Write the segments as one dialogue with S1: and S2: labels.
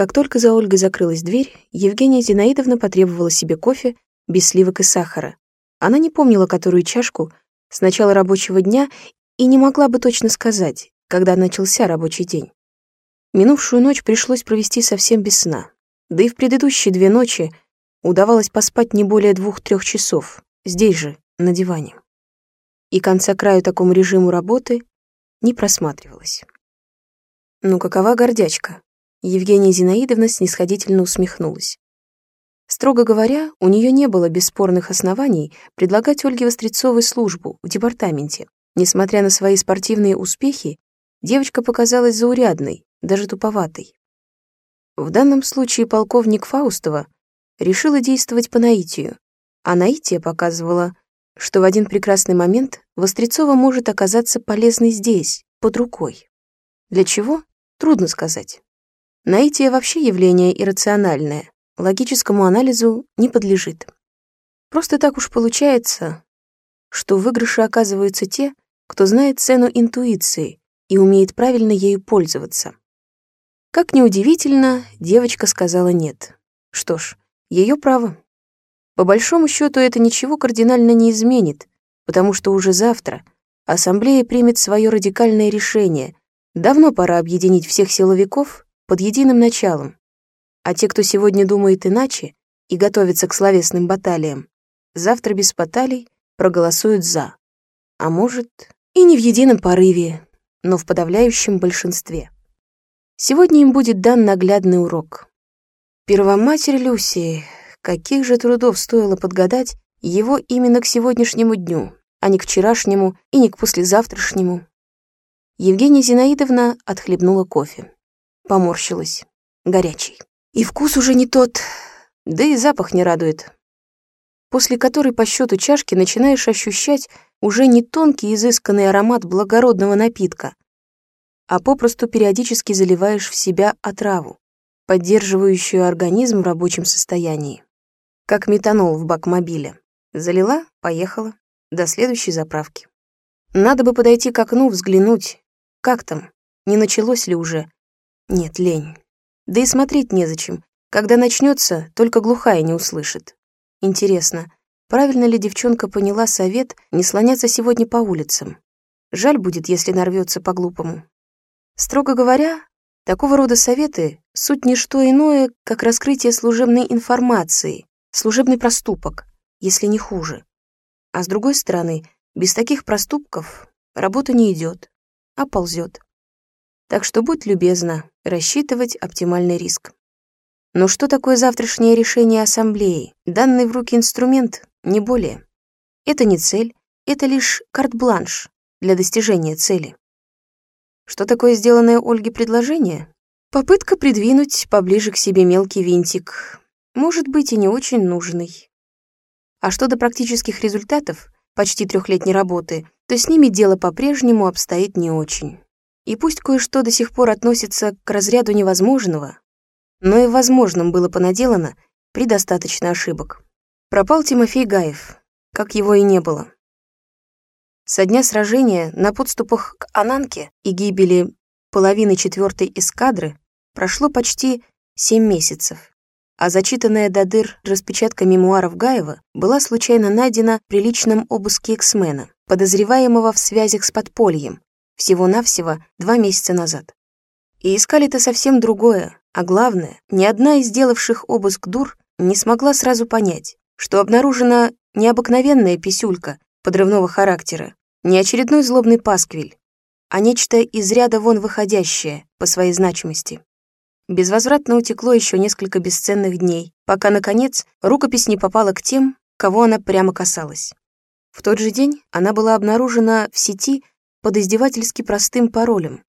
S1: Как только за Ольгой закрылась дверь, Евгения Зинаидовна потребовала себе кофе без сливок и сахара. Она не помнила, которую чашку с начала рабочего дня и не могла бы точно сказать, когда начался рабочий день. Минувшую ночь пришлось провести совсем без сна. Да и в предыдущие две ночи удавалось поспать не более двух-трех часов, здесь же, на диване. И конца краю такому режиму работы не просматривалось. Ну какова гордячка? Евгения Зинаидовна снисходительно усмехнулась. Строго говоря, у нее не было бесспорных оснований предлагать Ольге Вострецовой службу в департаменте. Несмотря на свои спортивные успехи, девочка показалась заурядной, даже туповатой. В данном случае полковник Фаустова решила действовать по наитию, а наитие показывала, что в один прекрасный момент Вострецова может оказаться полезной здесь, под рукой. Для чего? Трудно сказать. Наитие вообще явление иррациональное, логическому анализу не подлежит. Просто так уж получается, что в выигрыше оказываются те, кто знает цену интуиции и умеет правильно ею пользоваться. Как неудивительно, девочка сказала «нет». Что ж, ее право. По большому счету это ничего кардинально не изменит, потому что уже завтра Ассамблея примет свое радикальное решение. Давно пора объединить всех силовиков под единым началом. А те, кто сегодня думает иначе и готовится к словесным баталиям, завтра без баталий проголосуют «за». А может, и не в едином порыве, но в подавляющем большинстве. Сегодня им будет дан наглядный урок. Первоматерь Люси, каких же трудов стоило подгадать его именно к сегодняшнему дню, а не к вчерашнему и не к послезавтрашнему. Евгения Зинаидовна отхлебнула кофе. Поморщилась. Горячий. И вкус уже не тот, да и запах не радует. После которой по счету чашки начинаешь ощущать уже не тонкий изысканный аромат благородного напитка, а попросту периодически заливаешь в себя отраву, поддерживающую организм в рабочем состоянии. Как метанол в бак мобиля. Залила, поехала, до следующей заправки. Надо бы подойти к окну, взглянуть, как там, не началось ли уже. Нет, лень. Да и смотреть незачем. Когда начнется, только глухая не услышит. Интересно, правильно ли девчонка поняла совет не слоняться сегодня по улицам? Жаль будет, если нарвется по-глупому. Строго говоря, такого рода советы — суть не что иное, как раскрытие служебной информации, служебный проступок, если не хуже. А с другой стороны, без таких проступков работа не идет, а ползет. Так что будь любезна рассчитывать оптимальный риск. Но что такое завтрашнее решение ассамблеи? Данный в руки инструмент, не более. Это не цель, это лишь карт-бланш для достижения цели. Что такое сделанное Ольге предложение? Попытка придвинуть поближе к себе мелкий винтик. Может быть и не очень нужный. А что до практических результатов почти трехлетней работы, то с ними дело по-прежнему обстоит не очень. И пусть кое-что до сих пор относится к разряду невозможного, но и возможным было понаделано предостаточно ошибок. Пропал Тимофей Гаев, как его и не было. Со дня сражения на подступах к Ананке и гибели половины четвертой эскадры прошло почти семь месяцев, а зачитанная до дыр распечатка мемуаров Гаева была случайно найдена при личном обыске эксмена, подозреваемого в связях с подпольем, всего-навсего два месяца назад. И искали-то совсем другое, а главное, ни одна из сделавших обыск дур не смогла сразу понять, что обнаружена не обыкновенная писюлька подрывного характера, не очередной злобный пасквиль, а нечто из ряда вон выходящее по своей значимости. Безвозвратно утекло еще несколько бесценных дней, пока, наконец, рукопись не попала к тем, кого она прямо касалась. В тот же день она была обнаружена в сети под издевательски простым паролем.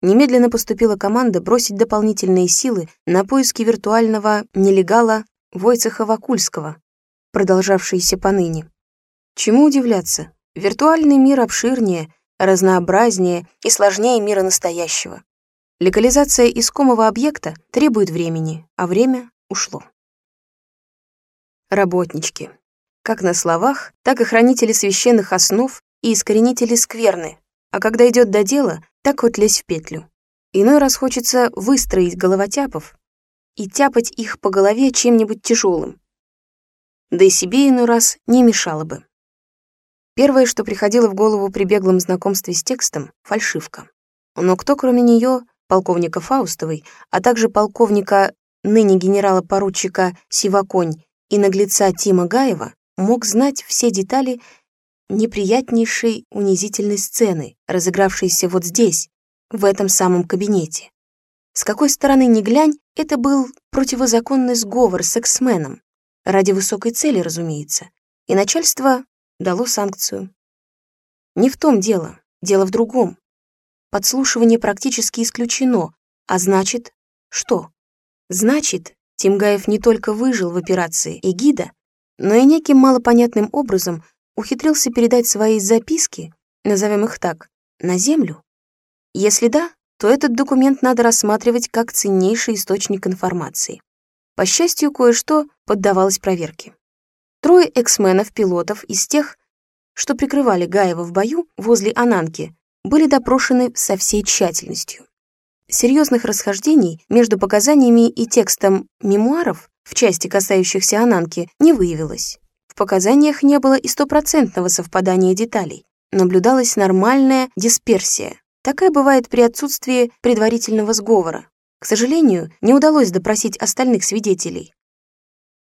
S1: Немедленно поступила команда бросить дополнительные силы на поиски виртуального нелегала Войцеха Вакульского, продолжавшиеся поныне. Чему удивляться? Виртуальный мир обширнее, разнообразнее и сложнее мира настоящего. Легализация искомого объекта требует времени, а время ушло. Работнички. Как на словах, так и хранители священных основ и искоренители скверны, а когда идет до дела, так вот лезь в петлю. Иной раз хочется выстроить головотяпов, и тяпать их по голове чем-нибудь тяжелым. Да и себе иной раз не мешало бы. Первое, что приходило в голову при беглом знакомстве с текстом — фальшивка. Но кто, кроме нее, полковника Фаустовой, а также полковника, ныне генерала-поручика Сиваконь и наглеца Тима Гаева, мог знать все детали неприятнейшей унизительной сцены, разыгравшейся вот здесь, в этом самом кабинете. С какой стороны ни глянь, это был противозаконный сговор с эксменом. Ради высокой цели, разумеется. И начальство дало санкцию. Не в том дело, дело в другом. Подслушивание практически исключено, а значит, что? Значит, Тимгаев не только выжил в операции «Эгида», но и неким малопонятным образом ухитрился передать свои записки, назовем их так, на Землю. Если да, то этот документ надо рассматривать как ценнейший источник информации. По счастью, кое-что поддавалось проверке. Трое эксменов-пилотов из тех, что прикрывали Гаева в бою возле Ананки, были допрошены со всей тщательностью. Серьезных расхождений между показаниями и текстом мемуаров в части, касающихся Ананки, не выявилось. В показаниях не было и стопроцентного совпадания деталей. Наблюдалась нормальная дисперсия, Такая бывает при отсутствии предварительного сговора. К сожалению, не удалось допросить остальных свидетелей.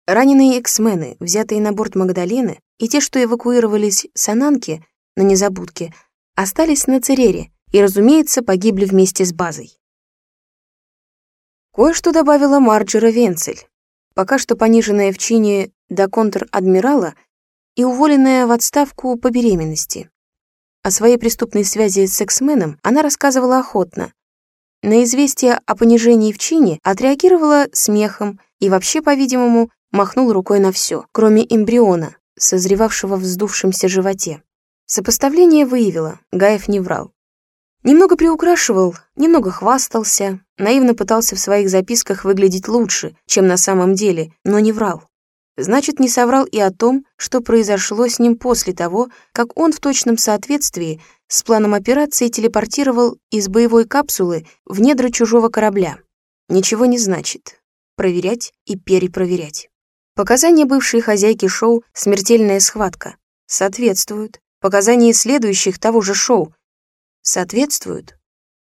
S1: Раненые эксмены, взятые на борт Магдалены, и те, что эвакуировались с Ананки на незабудке, остались на Церере и, разумеется, погибли вместе с базой. Кое-что добавила Марджера Венцель, пока что пониженная в чине до контр-адмирала и уволенная в отставку по беременности. О своей преступной связи с сексменом она рассказывала охотно. На известие о понижении в чине отреагировала смехом и вообще, по-видимому, махнула рукой на все, кроме эмбриона, созревавшего в вздувшемся животе. Сопоставление выявило, Гаев не врал. Немного приукрашивал, немного хвастался, наивно пытался в своих записках выглядеть лучше, чем на самом деле, но не врал. Значит, не соврал и о том, что произошло с ним после того, как он в точном соответствии с планом операции телепортировал из боевой капсулы в недра чужого корабля. Ничего не значит. Проверять и перепроверять. Показания бывшей хозяйки шоу «Смертельная схватка» соответствуют. Показания следующих того же шоу соответствуют.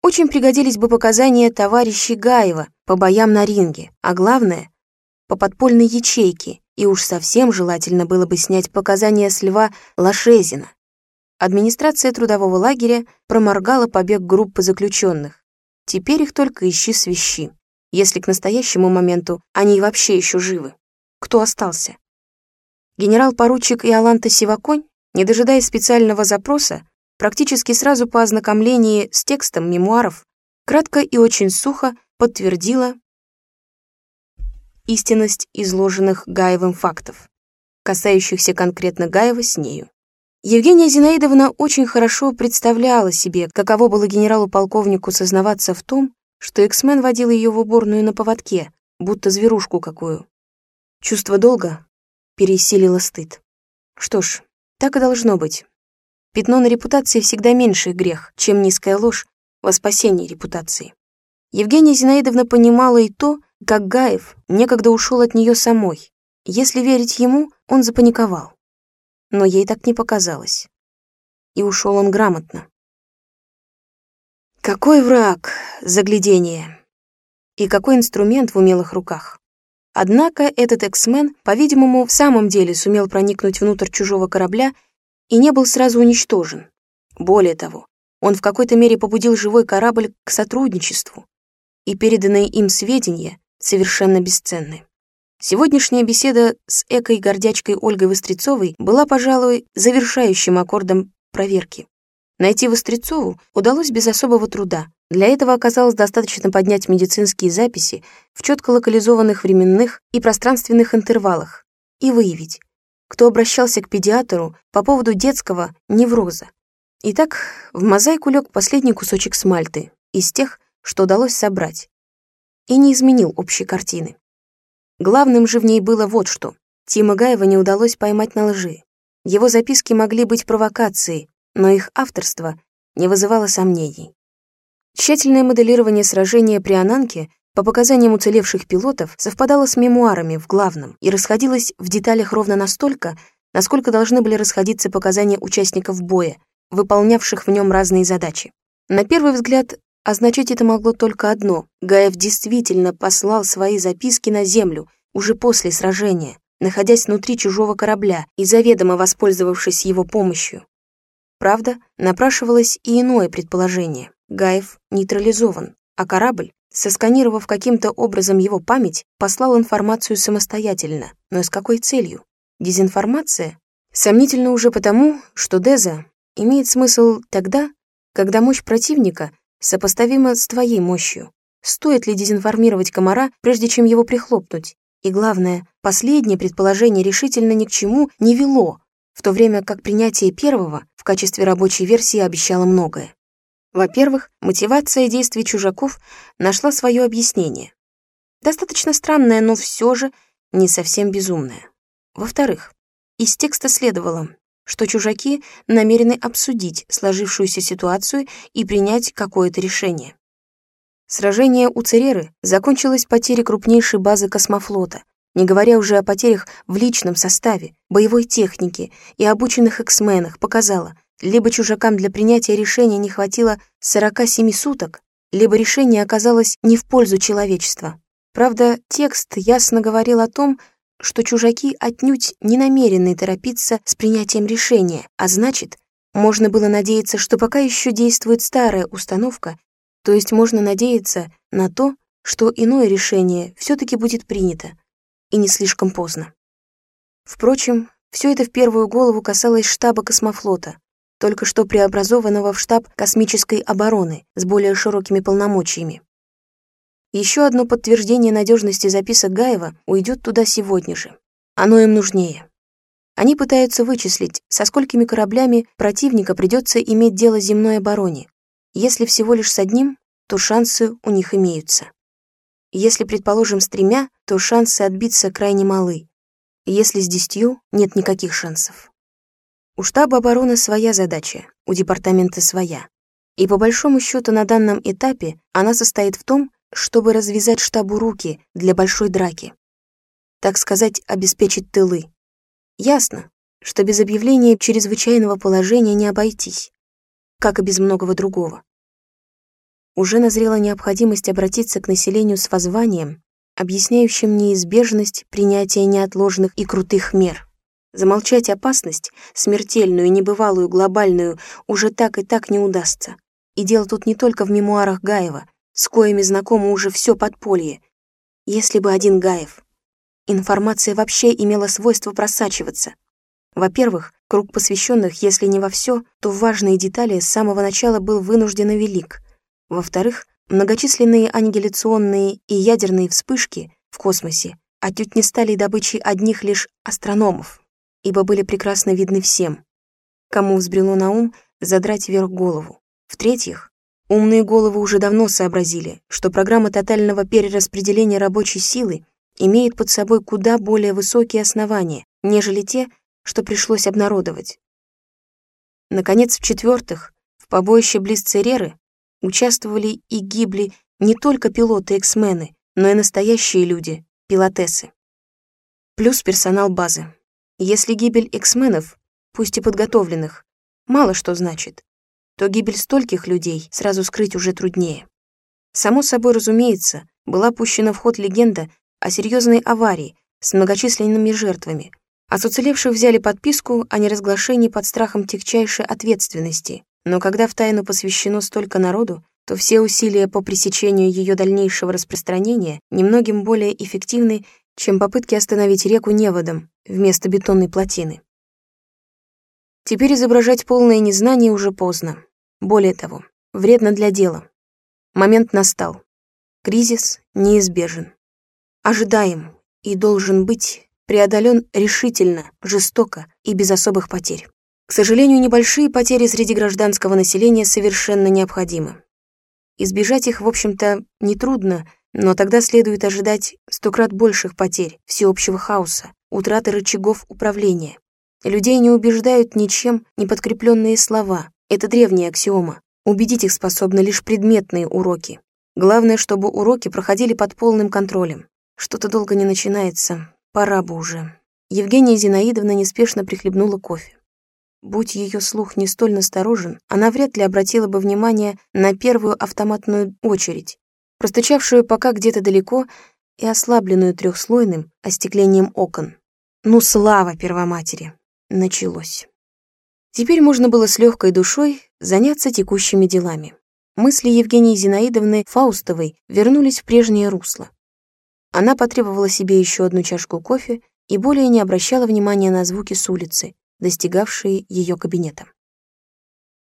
S1: Очень пригодились бы показания товарищей Гаева по боям на ринге, а главное — по подпольной ячейке, и уж совсем желательно было бы снять показания с Льва Лошезина. Администрация трудового лагеря проморгала побег группы заключенных. Теперь их только ищи свищи, если к настоящему моменту они вообще еще живы. Кто остался? Генерал-поручик Иоланта Сиваконь, не дожидаясь специального запроса, практически сразу по ознакомлении с текстом мемуаров, кратко и очень сухо подтвердила истинность изложенных Гаевым фактов, касающихся конкретно Гаева с нею. Евгения Зинаидовна очень хорошо представляла себе, каково было генералу-полковнику сознаваться в том, что эксмен водил ее в уборную на поводке, будто зверушку какую. Чувство долга пересилило стыд. Что ж, так и должно быть. Пятно на репутации всегда меньший грех, чем низкая ложь во спасении репутации. Евгения Зинаидовна понимала и то, как Гаев некогда ушел от нее самой. Если верить ему, он запаниковал. Но ей так не показалось. И ушел он грамотно. Какой враг, заглядение! И какой инструмент в умелых руках. Однако этот эксмен, по-видимому, в самом деле сумел проникнуть внутрь чужого корабля и не был сразу уничтожен. Более того, он в какой-то мере побудил живой корабль к сотрудничеству, и переданные им сведения совершенно бесценны. Сегодняшняя беседа с экой-гордячкой Ольгой Вострецовой была, пожалуй, завершающим аккордом проверки. Найти Вострецову удалось без особого труда. Для этого оказалось достаточно поднять медицинские записи в четко локализованных временных и пространственных интервалах и выявить, кто обращался к педиатру по поводу детского невроза. Итак, в мозаику лег последний кусочек смальты из тех, что удалось собрать, и не изменил общей картины. Главным же в ней было вот что. Тима Гаева не удалось поймать на лжи. Его записки могли быть провокацией, но их авторство не вызывало сомнений. Тщательное моделирование сражения при Ананке по показаниям уцелевших пилотов, совпадало с мемуарами в главном и расходилось в деталях ровно настолько, насколько должны были расходиться показания участников боя, выполнявших в нем разные задачи. На первый взгляд, означать это могло только одно. Гаев действительно послал свои записки на Землю уже после сражения, находясь внутри чужого корабля и заведомо воспользовавшись его помощью. Правда, напрашивалось и иное предположение. Гаев нейтрализован, а корабль, сосканировав каким-то образом его память, послал информацию самостоятельно. Но с какой целью? Дезинформация? Сомнительно уже потому, что Деза имеет смысл тогда, когда мощь противника сопоставима с твоей мощью. Стоит ли дезинформировать комара, прежде чем его прихлопнуть? И главное, последнее предположение решительно ни к чему не вело, в то время как принятие первого в качестве рабочей версии обещало многое. Во-первых, мотивация действий чужаков нашла свое объяснение. Достаточно странное, но все же не совсем безумное. Во-вторых, из текста следовало, что чужаки намерены обсудить сложившуюся ситуацию и принять какое-то решение. Сражение у Цереры закончилось потерей крупнейшей базы космофлота, не говоря уже о потерях в личном составе, боевой технике и обученных эксменах, показало, либо чужакам для принятия решения не хватило 47 суток, либо решение оказалось не в пользу человечества. Правда, текст ясно говорил о том, что чужаки отнюдь не намерены торопиться с принятием решения, а значит, можно было надеяться, что пока еще действует старая установка, то есть можно надеяться на то, что иное решение все-таки будет принято, и не слишком поздно. Впрочем, все это в первую голову касалось штаба космофлота, только что преобразованного в штаб космической обороны с более широкими полномочиями. Еще одно подтверждение надежности записок Гаева уйдет туда сегодня же. Оно им нужнее. Они пытаются вычислить, со сколькими кораблями противника придется иметь дело земной обороне. Если всего лишь с одним, то шансы у них имеются. Если, предположим, с тремя, то шансы отбиться крайне малы. Если с десятью, нет никаких шансов. У штаба обороны своя задача, у департамента своя. И по большому счету на данном этапе она состоит в том, чтобы развязать штабу руки для большой драки. Так сказать, обеспечить тылы. Ясно, что без объявления чрезвычайного положения не обойтись, как и без многого другого. Уже назрела необходимость обратиться к населению с воззванием, объясняющим неизбежность принятия неотложных и крутых мер. Замолчать опасность, смертельную, небывалую, глобальную, уже так и так не удастся. И дело тут не только в мемуарах Гаева, с коими знакомо уже все подполье. Если бы один Гаев. Информация вообще имела свойство просачиваться. Во-первых, круг посвященных, если не во все, то в важные детали с самого начала был вынужденно велик. Во-вторых, многочисленные аннигиляционные и ядерные вспышки в космосе отнюдь не стали добычей одних лишь астрономов ибо были прекрасно видны всем, кому взбрело на ум задрать вверх голову. В-третьих, умные головы уже давно сообразили, что программа тотального перераспределения рабочей силы имеет под собой куда более высокие основания, нежели те, что пришлось обнародовать. Наконец, в-четвертых, в побоище близ Цереры участвовали и гибли не только пилоты-эксмены, но и настоящие люди, пилотессы. Плюс персонал базы. Если гибель эксменов, пусть и подготовленных, мало что значит, то гибель стольких людей сразу скрыть уже труднее. Само собой разумеется, была пущена в ход легенда о серьезной аварии с многочисленными жертвами, а с уцелевших взяли подписку о неразглашении под страхом тягчайшей ответственности. Но когда в тайну посвящено столько народу, то все усилия по пресечению ее дальнейшего распространения немногим более эффективны, чем попытки остановить реку неводом вместо бетонной плотины. Теперь изображать полное незнание уже поздно. Более того, вредно для дела. Момент настал. Кризис неизбежен. Ожидаем и должен быть преодолен решительно, жестоко и без особых потерь. К сожалению, небольшие потери среди гражданского населения совершенно необходимы. Избежать их, в общем-то, нетрудно, но тогда следует ожидать сто крат больших потерь, всеобщего хаоса, утраты рычагов управления. Людей не убеждают ничем не подкрепленные слова. Это древняя аксиома. Убедить их способны лишь предметные уроки. Главное, чтобы уроки проходили под полным контролем. Что-то долго не начинается, пора бы уже. Евгения Зинаидовна неспешно прихлебнула кофе. Будь ее слух не столь насторожен, она вряд ли обратила бы внимание на первую автоматную очередь, простучавшую пока где-то далеко и ослабленную трехслойным остеклением окон. Ну, слава Первоматери! Началось. Теперь можно было с легкой душой заняться текущими делами. Мысли Евгении Зинаидовны Фаустовой вернулись в прежнее русло. Она потребовала себе еще одну чашку кофе и более не обращала внимания на звуки с улицы, достигавшие ее кабинета.